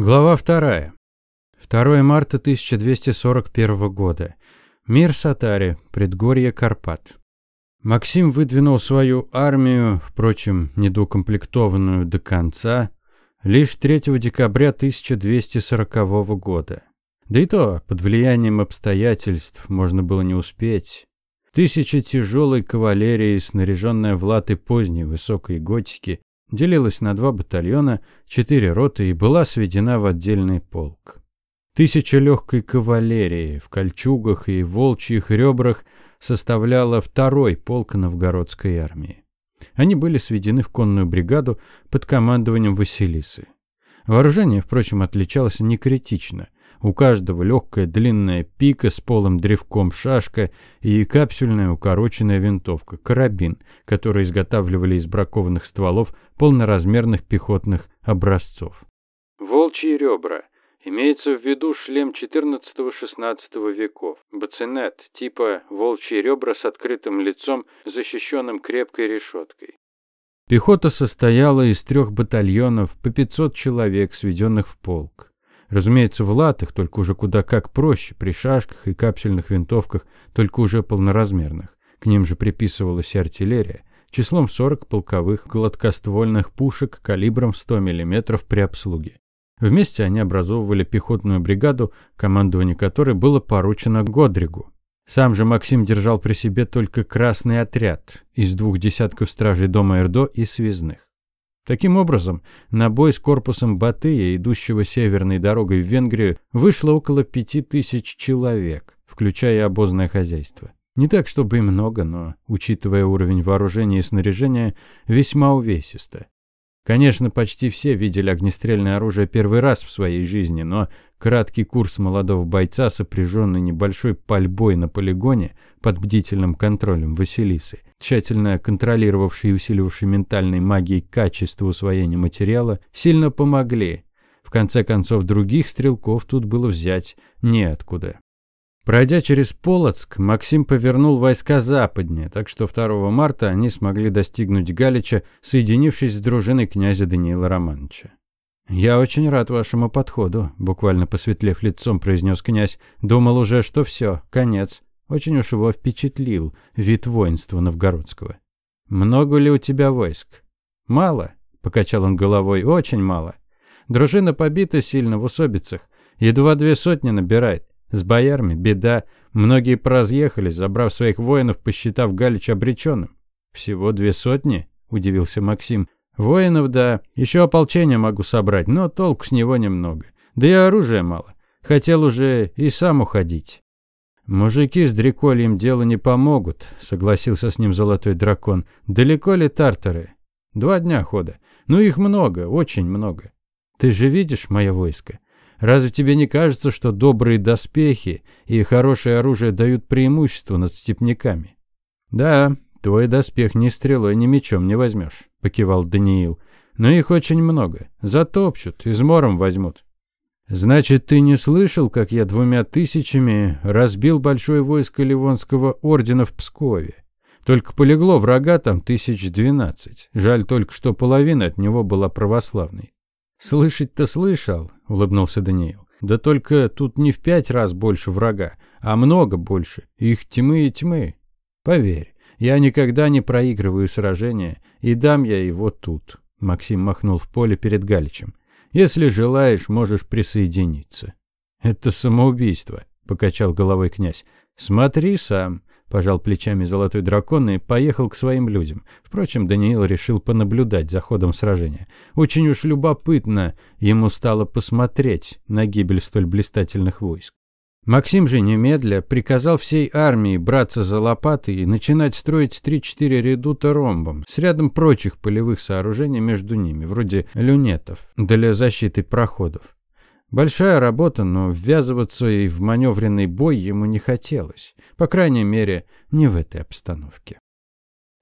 Глава вторая. 2 марта 1241 года. Мир Сатари, предгорье Карпат. Максим выдвинул свою армию, впрочем, недоукомплектованную до конца, лишь 3 декабря 1240 года. Да и то, под влиянием обстоятельств можно было не успеть. Тысяча тяжелой кавалерии, снаряженная в латы поздней высокой готики, делилась на два батальона, четыре роты и была сведена в отдельный полк. Тысяча легкой кавалерии в кольчугах и волчьих ребрах составляла второй полк новгородской армии. Они были сведены в конную бригаду под командованием Василисы. Вооружение, впрочем, отличалось не критично. У каждого легкая длинная пика с полым древком шашка и капсюльная укороченная винтовка, карабин, который изготавливали из бракованных стволов полноразмерных пехотных образцов. Волчьи ребра. Имеется в виду шлем XIV-XVI веков. Бацинет, типа волчьи ребра с открытым лицом, защищенным крепкой решеткой. Пехота состояла из трех батальонов по 500 человек, сведенных в полк. Разумеется, в латах, только уже куда как проще, при шашках и капсельных винтовках, только уже полноразмерных. К ним же приписывалась артиллерия, числом 40 полковых гладкоствольных пушек калибром 100 мм при обслуге. Вместе они образовывали пехотную бригаду, командование которой было поручено Годригу. Сам же Максим держал при себе только красный отряд из двух десятков стражей дома Эрдо и связных. Таким образом, на бой с корпусом Батыя, идущего северной дорогой в Венгрию, вышло около пяти тысяч человек, включая обозное хозяйство. Не так, чтобы и много, но, учитывая уровень вооружения и снаряжения, весьма увесисто. Конечно, почти все видели огнестрельное оружие первый раз в своей жизни, но краткий курс молодого бойца, сопряженный небольшой пальбой на полигоне под бдительным контролем Василисы, тщательно контролировавший и усиливавший ментальной магией качество усвоения материала, сильно помогли. В конце концов, других стрелков тут было взять неоткуда. Пройдя через Полоцк, Максим повернул войска западнее, так что 2 марта они смогли достигнуть Галича, соединившись с дружиной князя Даниила Романовича. «Я очень рад вашему подходу», – буквально посветлев лицом, произнес князь. «Думал уже, что все, конец. Очень уж его впечатлил вид воинства новгородского». «Много ли у тебя войск?» «Мало», – покачал он головой, – «очень мало. Дружина побита сильно в усобицах. Едва две сотни набирает. С боярами беда. Многие поразъехались, забрав своих воинов, посчитав Галич обреченным. «Всего две сотни?» – удивился Максим. «Воинов, да. Еще ополчение могу собрать, но толку с него немного. Да и оружия мало. Хотел уже и сам уходить». «Мужики с дрекольем дело не помогут», – согласился с ним золотой дракон. «Далеко ли тартары?» «Два дня хода. Ну их много, очень много. Ты же видишь мое войско? Разве тебе не кажется, что добрые доспехи и хорошее оружие дают преимущество над степняками? Да, твой доспех ни стрелой, ни мечом не возьмешь, покивал Даниил. Но их очень много. Затопчут, измором возьмут. Значит, ты не слышал, как я двумя тысячами разбил большое войско Ливонского ордена в Пскове? Только полегло врага там тысяч двенадцать. Жаль только, что половина от него была православной. «Слышать-то слышал», — улыбнулся Даниил. «Да только тут не в пять раз больше врага, а много больше. Их тьмы и тьмы. Поверь, я никогда не проигрываю сражения, и дам я его тут». Максим махнул в поле перед Галичем. «Если желаешь, можешь присоединиться». «Это самоубийство», — покачал головой князь. «Смотри сам. Пожал плечами золотой дракон и поехал к своим людям. Впрочем, Даниил решил понаблюдать за ходом сражения. Очень уж любопытно ему стало посмотреть на гибель столь блистательных войск. Максим же немедля приказал всей армии браться за лопаты и начинать строить 3-4 редута ромбом с рядом прочих полевых сооружений между ними, вроде люнетов, для защиты проходов. Большая работа, но ввязываться и в маневренный бой ему не хотелось. По крайней мере, не в этой обстановке.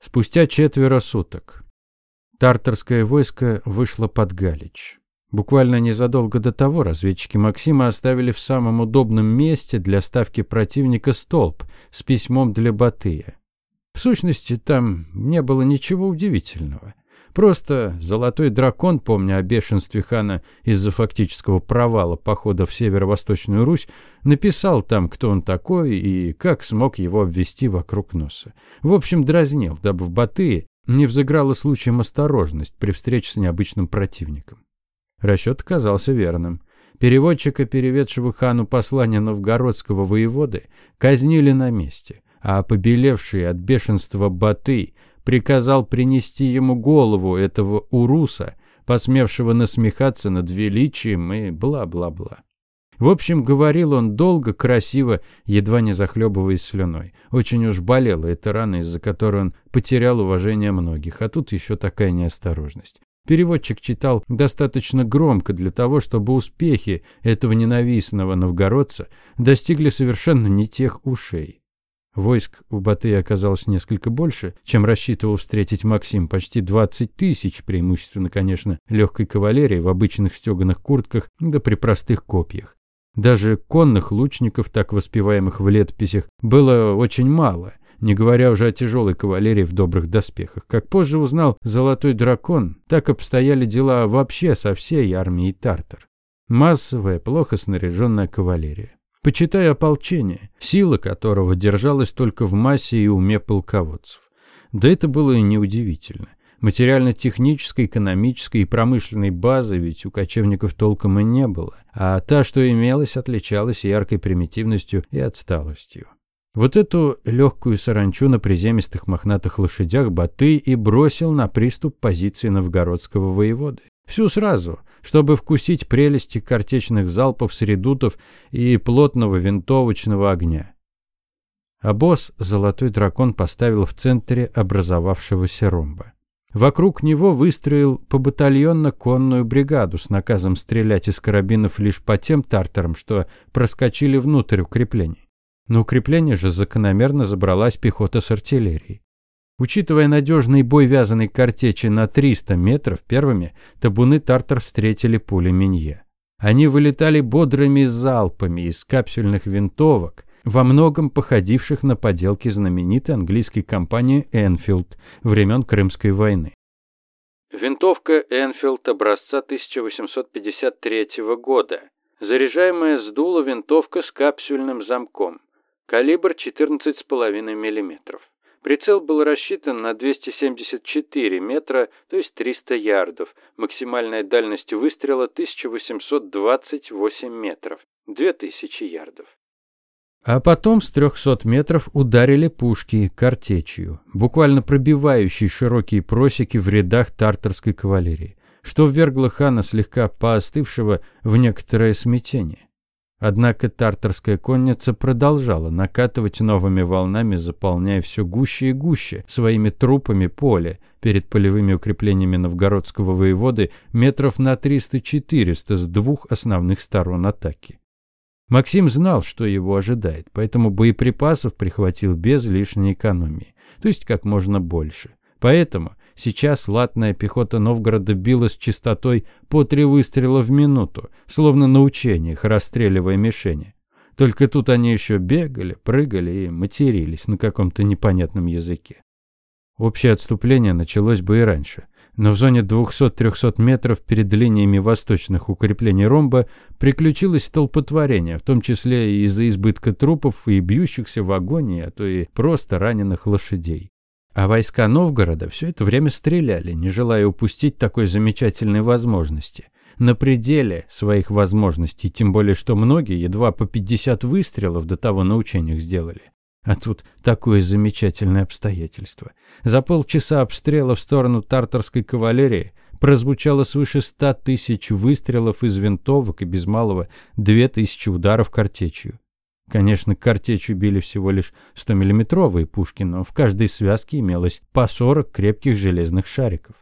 Спустя четверо суток тартарское войско вышло под Галич. Буквально незадолго до того разведчики Максима оставили в самом удобном месте для ставки противника столб с письмом для Батыя. В сущности, там не было ничего удивительного. Просто золотой дракон, помня о бешенстве хана из-за фактического провала похода в северо-восточную Русь, написал там, кто он такой и как смог его обвести вокруг носа. В общем, дразнил, дабы в Батые не взыграла случаем осторожность при встрече с необычным противником. Расчет оказался верным. Переводчика, переведшего хану послание новгородского воеводы, казнили на месте, а побелевший от бешенства Баты приказал принести ему голову этого уруса, посмевшего насмехаться над величием и бла-бла-бла. В общем, говорил он долго, красиво, едва не захлебываясь слюной. Очень уж болела эта рана, из-за которой он потерял уважение многих, а тут еще такая неосторожность. Переводчик читал достаточно громко для того, чтобы успехи этого ненавистного новгородца достигли совершенно не тех ушей. Войск у Батыя оказалось несколько больше, чем рассчитывал встретить Максим, почти 20 тысяч, преимущественно, конечно, легкой кавалерии в обычных стеганых куртках, да при простых копьях. Даже конных лучников, так воспеваемых в летописях, было очень мало, не говоря уже о тяжелой кавалерии в добрых доспехах. Как позже узнал Золотой Дракон, так обстояли дела вообще со всей армией Тартар. Массовая, плохо снаряженная кавалерия почитая ополчение, сила которого держалась только в массе и уме полководцев. Да это было и неудивительно. Материально-технической, экономической и промышленной базы ведь у кочевников толком и не было, а та, что имелась, отличалась яркой примитивностью и отсталостью. Вот эту легкую саранчу на приземистых мохнатых лошадях Батый и бросил на приступ позиции новгородского воеводы. Всю сразу, чтобы вкусить прелести картечных залпов с редутов и плотного винтовочного огня. А босс «Золотой дракон» поставил в центре образовавшегося ромба. Вокруг него выстроил по батальонно-конную бригаду с наказом стрелять из карабинов лишь по тем тартарам, что проскочили внутрь укреплений. На укрепление же закономерно забралась пехота с артиллерией. Учитывая надежный бой вязаной картечи на 300 метров первыми, табуны тартар встретили пули Минье. Они вылетали бодрыми залпами из капсюльных винтовок, во многом походивших на поделки знаменитой английской компании «Энфилд» времен Крымской войны. Винтовка «Энфилд» образца 1853 года. Заряжаемая с дула винтовка с капсюльным замком. Калибр 14,5 мм. Прицел был рассчитан на 274 метра, то есть 300 ярдов. Максимальная дальность выстрела 1828 метров, 2000 ярдов. А потом с 300 метров ударили пушки картечью, буквально пробивающие широкие просеки в рядах тартарской кавалерии, что ввергло хана слегка поостывшего в некоторое смятение. Однако тартарская конница продолжала накатывать новыми волнами, заполняя все гуще и гуще своими трупами поле перед полевыми укреплениями новгородского воеводы метров на 300-400 с двух основных сторон атаки. Максим знал, что его ожидает, поэтому боеприпасов прихватил без лишней экономии, то есть как можно больше. Поэтому Сейчас латная пехота Новгорода била с частотой по три выстрела в минуту, словно на учениях, расстреливая мишени. Только тут они еще бегали, прыгали и матерились на каком-то непонятном языке. Общее отступление началось бы и раньше, но в зоне 200-300 метров перед линиями восточных укреплений ромба приключилось столпотворение, в том числе и из-за избытка трупов и бьющихся в агонии, а то и просто раненых лошадей. А войска Новгорода все это время стреляли, не желая упустить такой замечательной возможности. На пределе своих возможностей, тем более, что многие едва по 50 выстрелов до того на учениях сделали. А тут такое замечательное обстоятельство. За полчаса обстрела в сторону тартарской кавалерии прозвучало свыше ста тысяч выстрелов из винтовок и без малого две тысячи ударов картечью. Конечно, картечью били всего лишь 100-миллиметровые пушки, но в каждой связке имелось по 40 крепких железных шариков.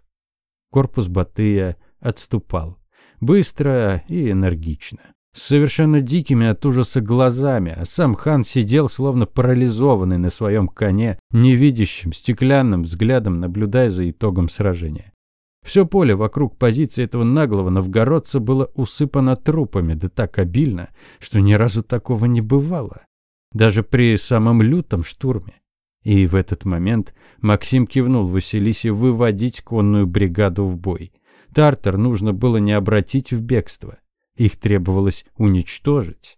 Корпус Батыя отступал. Быстро и энергично. С совершенно дикими от ужаса глазами, а сам хан сидел словно парализованный на своем коне, невидящим, стеклянным взглядом наблюдая за итогом сражения. Все поле вокруг позиции этого наглого новгородца было усыпано трупами, да так обильно, что ни разу такого не бывало. Даже при самом лютом штурме. И в этот момент Максим кивнул Василисе выводить конную бригаду в бой. Тартар нужно было не обратить в бегство. Их требовалось уничтожить.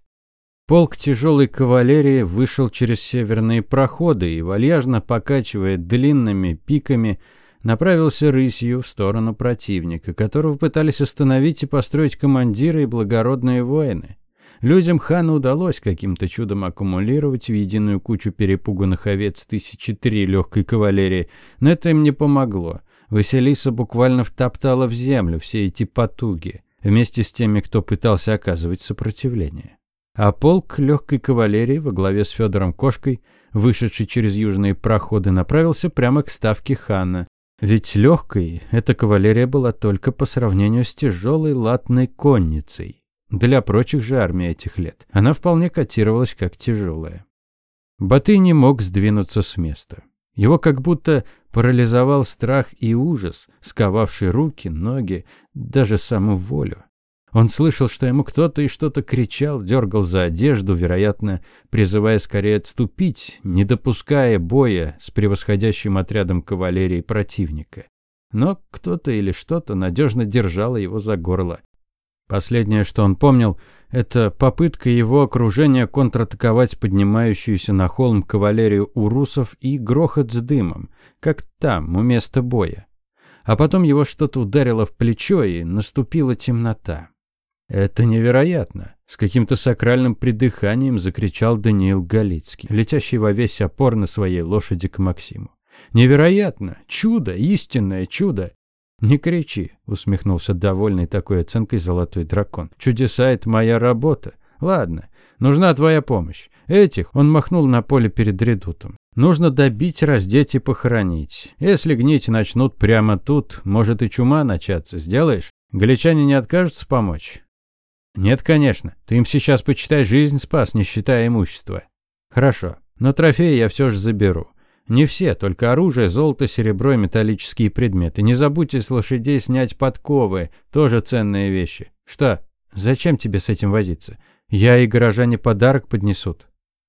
Полк тяжелой кавалерии вышел через северные проходы и, вальяжно покачивая длинными пиками, направился рысью в сторону противника, которого пытались остановить и построить командиры и благородные воины. Людям хана удалось каким-то чудом аккумулировать в единую кучу перепуганных овец тысячи три легкой кавалерии, но это им не помогло. Василиса буквально втоптала в землю все эти потуги, вместе с теми, кто пытался оказывать сопротивление. А полк легкой кавалерии во главе с Федором Кошкой, вышедший через южные проходы, направился прямо к ставке хана. Ведь легкой эта кавалерия была только по сравнению с тяжелой латной конницей. Для прочих же армий этих лет она вполне котировалась как тяжелая. Батый не мог сдвинуться с места. Его как будто парализовал страх и ужас, сковавший руки, ноги, даже саму волю. Он слышал, что ему кто-то и что-то кричал, дергал за одежду, вероятно, призывая скорее отступить, не допуская боя с превосходящим отрядом кавалерии противника. Но кто-то или что-то надежно держало его за горло. Последнее, что он помнил, это попытка его окружения контратаковать поднимающуюся на холм кавалерию урусов и грохот с дымом, как там, у места боя. А потом его что-то ударило в плечо, и наступила темнота. «Это невероятно!» – с каким-то сакральным придыханием закричал Даниил Галицкий, летящий во весь опор на своей лошади к Максиму. «Невероятно! Чудо! Истинное чудо! «Не кричи», — усмехнулся довольный такой оценкой золотой дракон. «Чудеса — это моя работа. Ладно, нужна твоя помощь. Этих он махнул на поле перед редутом. Нужно добить, раздеть и похоронить. Если гнить начнут прямо тут, может и чума начаться. Сделаешь? Галичане не откажутся помочь?» «Нет, конечно. Ты им сейчас, почитай, жизнь спас, не считая имущества». «Хорошо, но трофеи я все же заберу. Не все, только оружие, золото, серебро и металлические предметы. Не забудьте с лошадей снять подковы, тоже ценные вещи. Что, зачем тебе с этим возиться? Я и горожане подарок поднесут.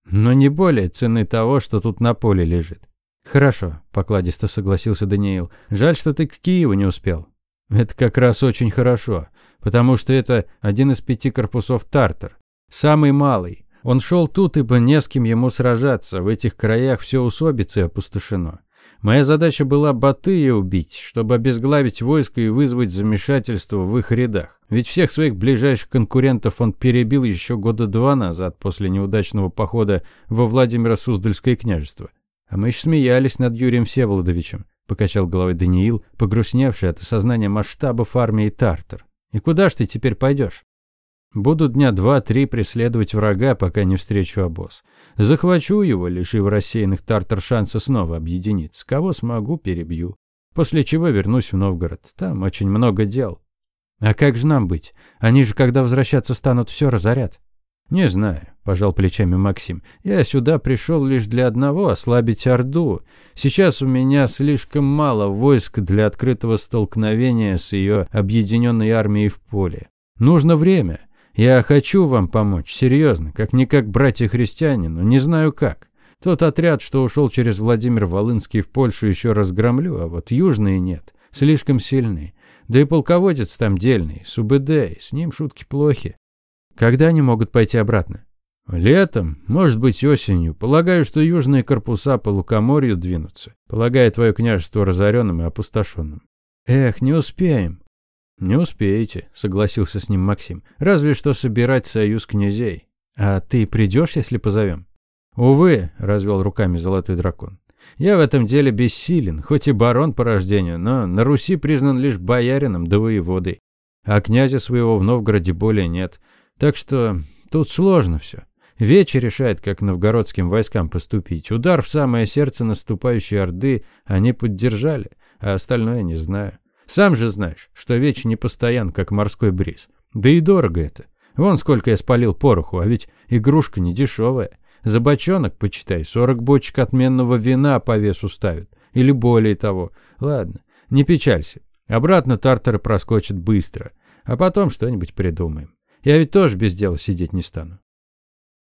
Но не более цены того, что тут на поле лежит. Хорошо, покладисто согласился Даниил. Жаль, что ты к Киеву не успел. Это как раз очень хорошо, потому что это один из пяти корпусов Тартар. Самый малый, он шел тут, ибо не с кем ему сражаться, в этих краях все усобицы опустошено. Моя задача была Батыя убить, чтобы обезглавить войско и вызвать замешательство в их рядах. Ведь всех своих ближайших конкурентов он перебил еще года два назад после неудачного похода во Владимиро-Суздальское княжество. А мы еще смеялись над Юрием Всеволодовичем, покачал головой Даниил, погрустневший от осознания масштабов армии Тартар. И куда ж ты теперь пойдешь? Буду дня два-три преследовать врага, пока не встречу обоз. Захвачу его, лишив рассеянных тартар шанса снова объединиться. Кого смогу, перебью. После чего вернусь в Новгород. Там очень много дел. А как же нам быть? Они же, когда возвращаться станут, все разорят. Не знаю, пожал плечами Максим. Я сюда пришел лишь для одного – ослабить Орду. Сейчас у меня слишком мало войск для открытого столкновения с ее объединенной армией в поле. Нужно время. Я хочу вам помочь, серьезно, как-никак братья-христиане, но не знаю как. Тот отряд, что ушел через Владимир Волынский в Польшу, еще разгромлю, а вот южные нет, слишком сильные. Да и полководец там дельный, Субэдэй, с ним шутки плохи. Когда они могут пойти обратно? Летом, может быть осенью. Полагаю, что южные корпуса по лукоморью двинутся, полагая твое княжество разоренным и опустошенным. Эх, не успеем. «Не успеете», — согласился с ним Максим. «Разве что собирать союз князей. А ты придешь, если позовем?» «Увы», — развел руками золотой дракон. «Я в этом деле бессилен, хоть и барон по рождению, но на Руси признан лишь боярином да воеводой. А князя своего в Новгороде более нет. Так что тут сложно все. Вечер решает, как новгородским войскам поступить. Удар в самое сердце наступающей Орды они поддержали, а остальное не знаю. Сам же знаешь, что веч не постоян, как морской бриз. Да и дорого это. Вон сколько я спалил пороху, а ведь игрушка не дешевая. За бочонок, почитай, сорок бочек отменного вина по весу ставят. Или более того. Ладно, не печалься. Обратно тартары проскочат быстро. А потом что-нибудь придумаем. Я ведь тоже без дела сидеть не стану.